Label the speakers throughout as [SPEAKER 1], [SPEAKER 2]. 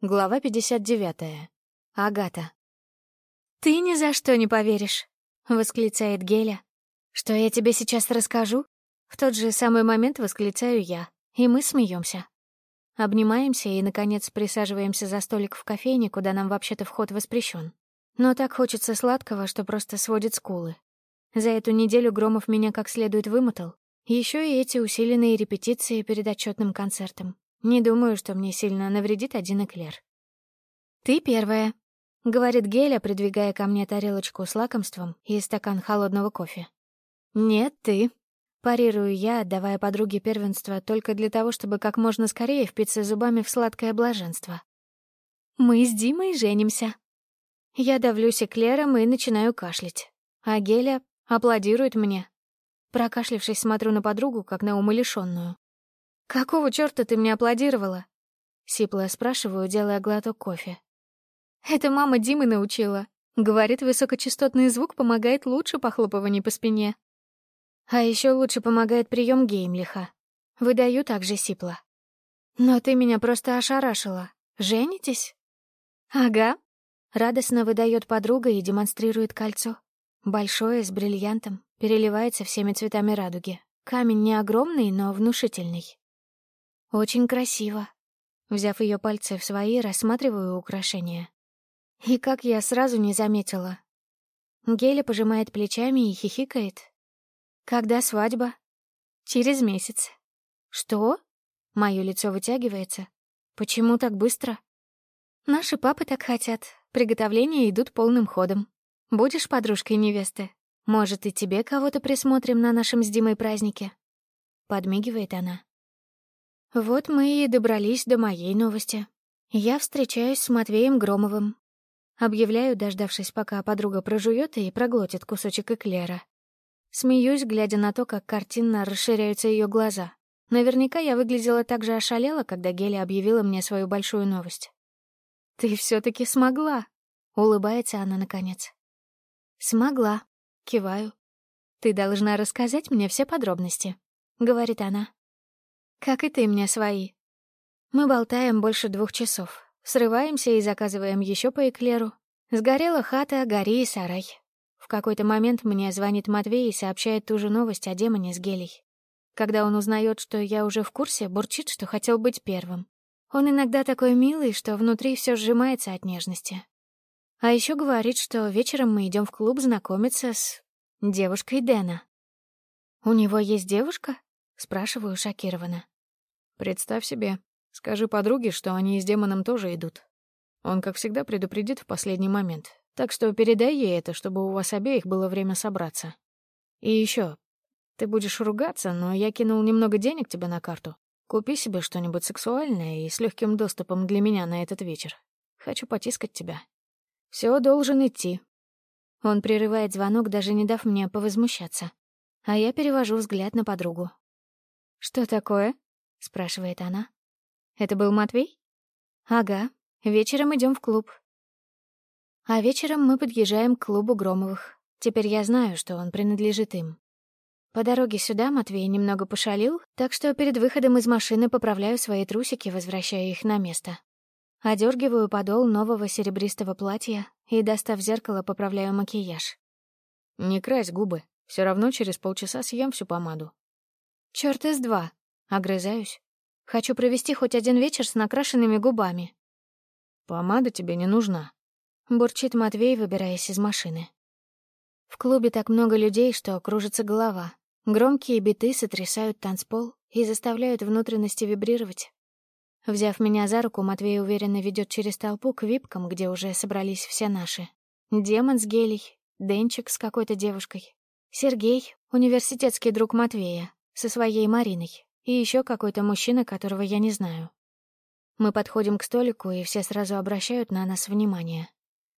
[SPEAKER 1] Глава 59. Агата. «Ты ни за что не поверишь», — восклицает Геля. «Что я тебе сейчас расскажу?» В тот же самый момент восклицаю я, и мы смеемся. Обнимаемся и, наконец, присаживаемся за столик в кофейне, куда нам вообще-то вход воспрещен. Но так хочется сладкого, что просто сводит скулы. За эту неделю Громов меня как следует вымотал. Еще и эти усиленные репетиции перед отчетным концертом. Не думаю, что мне сильно навредит один эклер. «Ты первая», — говорит Геля, придвигая ко мне тарелочку с лакомством и стакан холодного кофе. «Нет, ты», — парирую я, отдавая подруге первенство только для того, чтобы как можно скорее впиться зубами в сладкое блаженство. «Мы с Димой женимся». Я давлюсь эклером и начинаю кашлять. А Геля аплодирует мне. Прокашлившись, смотрю на подругу, как на умалишенную. «Какого черта ты мне аплодировала?» Сипла спрашиваю, делая глоток кофе. «Это мама Димы научила. Говорит, высокочастотный звук помогает лучше похлопываний по спине. А еще лучше помогает прием Геймлиха. Выдаю также Сипла. Но ты меня просто ошарашила. Женитесь?» «Ага», — радостно выдает подруга и демонстрирует кольцо. Большое, с бриллиантом, переливается всеми цветами радуги. Камень не огромный, но внушительный. Очень красиво. Взяв ее пальцы в свои, рассматриваю украшение. И как я сразу не заметила. Геля пожимает плечами и хихикает. Когда свадьба? Через месяц. Что? Мое лицо вытягивается. Почему так быстро? Наши папы так хотят. Приготовления идут полным ходом. Будешь подружкой невесты? Может, и тебе кого-то присмотрим на нашем с Димой празднике?» Подмигивает она. Вот мы и добрались до моей новости. Я встречаюсь с Матвеем Громовым. Объявляю, дождавшись, пока подруга прожует и проглотит кусочек эклера. Смеюсь, глядя на то, как картинно расширяются ее глаза. Наверняка я выглядела так же ошалела, когда Геля объявила мне свою большую новость. «Ты все-таки смогла!» — улыбается она наконец. «Смогла!» — киваю. «Ты должна рассказать мне все подробности», — говорит она. Как и ты мне свои. Мы болтаем больше двух часов. Срываемся и заказываем еще по эклеру. Сгорела хата, гори и сарай. В какой-то момент мне звонит Матвей и сообщает ту же новость о демоне с гелей. Когда он узнает, что я уже в курсе, бурчит, что хотел быть первым. Он иногда такой милый, что внутри все сжимается от нежности. А еще говорит, что вечером мы идем в клуб знакомиться с девушкой Дэна. У него есть девушка? Спрашиваю шокированно. «Представь себе. Скажи подруге, что они с демоном тоже идут. Он, как всегда, предупредит в последний момент. Так что передай ей это, чтобы у вас обеих было время собраться. И еще, ты будешь ругаться, но я кинул немного денег тебе на карту. Купи себе что-нибудь сексуальное и с легким доступом для меня на этот вечер. Хочу потискать тебя. Все должен идти. Он прерывает звонок, даже не дав мне повозмущаться. А я перевожу взгляд на подругу. «Что такое?» — спрашивает она. «Это был Матвей?» «Ага. Вечером идем в клуб». А вечером мы подъезжаем к клубу Громовых. Теперь я знаю, что он принадлежит им. По дороге сюда Матвей немного пошалил, так что перед выходом из машины поправляю свои трусики, возвращая их на место. Одергиваю подол нового серебристого платья и, достав зеркало, поправляю макияж. «Не крась губы. Все равно через полчаса съем всю помаду», Черт из два!» — огрызаюсь. «Хочу провести хоть один вечер с накрашенными губами». «Помада тебе не нужна», — бурчит Матвей, выбираясь из машины. В клубе так много людей, что кружится голова. Громкие биты сотрясают танцпол и заставляют внутренности вибрировать. Взяв меня за руку, Матвей уверенно ведет через толпу к випкам, где уже собрались все наши. Демон с Гелий, Денчик с какой-то девушкой, Сергей, университетский друг Матвея, со своей Мариной и еще какой-то мужчина, которого я не знаю. Мы подходим к столику, и все сразу обращают на нас внимание.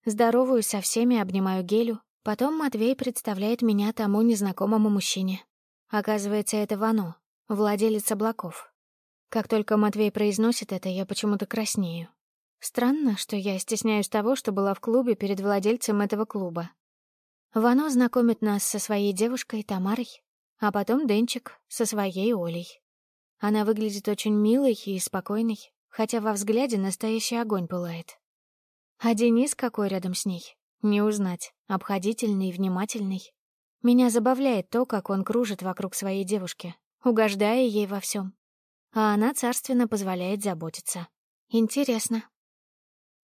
[SPEAKER 1] Здоровую со всеми, обнимаю Гелю. Потом Матвей представляет меня тому незнакомому мужчине. Оказывается, это Вано, владелец облаков. Как только Матвей произносит это, я почему-то краснею. Странно, что я стесняюсь того, что была в клубе перед владельцем этого клуба. Вано знакомит нас со своей девушкой Тамарой, а потом Денчик со своей Олей. Она выглядит очень милой и спокойной, хотя во взгляде настоящий огонь пылает. А Денис какой рядом с ней? Не узнать. Обходительный, и внимательный. Меня забавляет то, как он кружит вокруг своей девушки, угождая ей во всем. А она царственно позволяет заботиться. Интересно.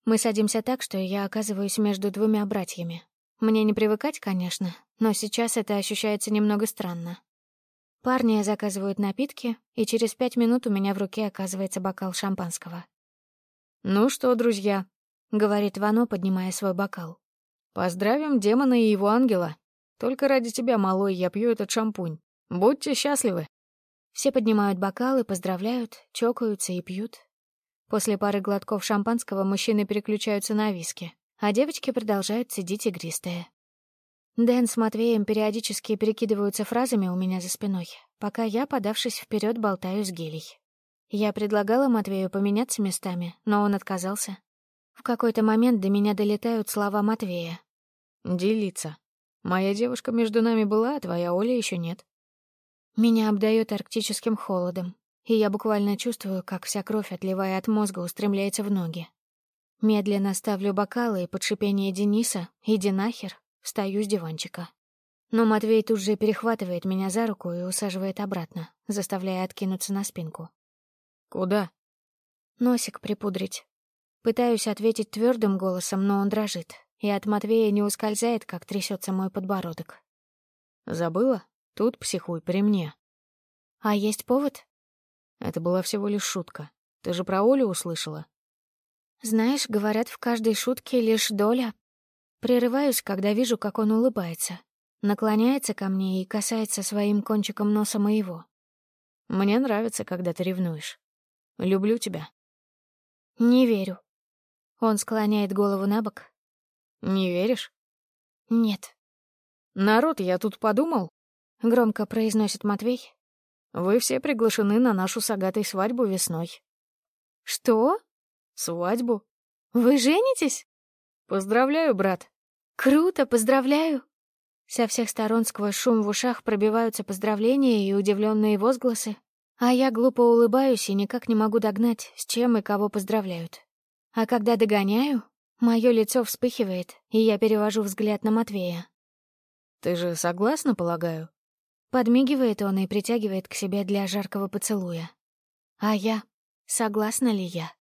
[SPEAKER 1] Мы садимся так, что я оказываюсь между двумя братьями. Мне не привыкать, конечно, но сейчас это ощущается немного странно. Парни заказывают напитки, и через пять минут у меня в руке оказывается бокал шампанского.
[SPEAKER 2] «Ну что, друзья», — говорит Вано, поднимая свой бокал. «Поздравим демона и его ангела. Только ради тебя, малой, я пью этот шампунь. Будьте счастливы».
[SPEAKER 1] Все поднимают бокалы, поздравляют, чокаются и пьют. После пары глотков шампанского мужчины переключаются на виски, а девочки продолжают сидеть игристые. Дэн с Матвеем периодически перекидываются фразами у меня за спиной, пока я, подавшись вперед, болтаю с Гелей. Я предлагала Матвею поменяться местами, но он отказался. В какой-то момент до меня долетают слова Матвея.
[SPEAKER 2] «Делиться. Моя девушка между нами была, а твоя Оля еще нет».
[SPEAKER 1] Меня обдает арктическим холодом, и я буквально чувствую, как вся кровь, отливая от мозга, устремляется в ноги. Медленно ставлю бокалы и под шипение Дениса «Иди нахер!» встаю с диванчика. Но Матвей тут же перехватывает меня за руку и усаживает обратно, заставляя откинуться на спинку.
[SPEAKER 2] «Куда?»
[SPEAKER 1] «Носик припудрить». Пытаюсь ответить твердым голосом, но он дрожит, и от Матвея не ускользает, как трясется мой подбородок.
[SPEAKER 2] «Забыла? Тут психуй при мне».
[SPEAKER 1] «А есть повод?»
[SPEAKER 2] «Это была всего лишь шутка. Ты же про Олю услышала?»
[SPEAKER 1] «Знаешь, говорят, в каждой шутке лишь доля Прерываюсь, когда вижу, как он улыбается, наклоняется ко мне и касается своим кончиком носа моего.
[SPEAKER 2] «Мне нравится, когда ты ревнуешь. Люблю тебя».
[SPEAKER 1] «Не верю». Он склоняет голову на бок.
[SPEAKER 2] «Не веришь?»
[SPEAKER 1] «Нет».
[SPEAKER 2] «Народ, я тут подумал», —
[SPEAKER 1] громко произносит Матвей.
[SPEAKER 2] «Вы все приглашены на нашу сагатой свадьбу весной».
[SPEAKER 1] «Что?»
[SPEAKER 2] «Свадьбу».
[SPEAKER 1] «Вы женитесь?»
[SPEAKER 2] «Поздравляю, брат!»
[SPEAKER 1] «Круто, поздравляю!» Со всех сторон сквозь шум в ушах пробиваются поздравления и удивленные возгласы. А я глупо улыбаюсь и никак не могу догнать, с чем и кого поздравляют. А когда догоняю, мое лицо вспыхивает, и я перевожу взгляд на Матвея.
[SPEAKER 2] «Ты же согласна, полагаю?»
[SPEAKER 1] Подмигивает он и притягивает к себе для жаркого поцелуя. «А я? Согласна ли я?»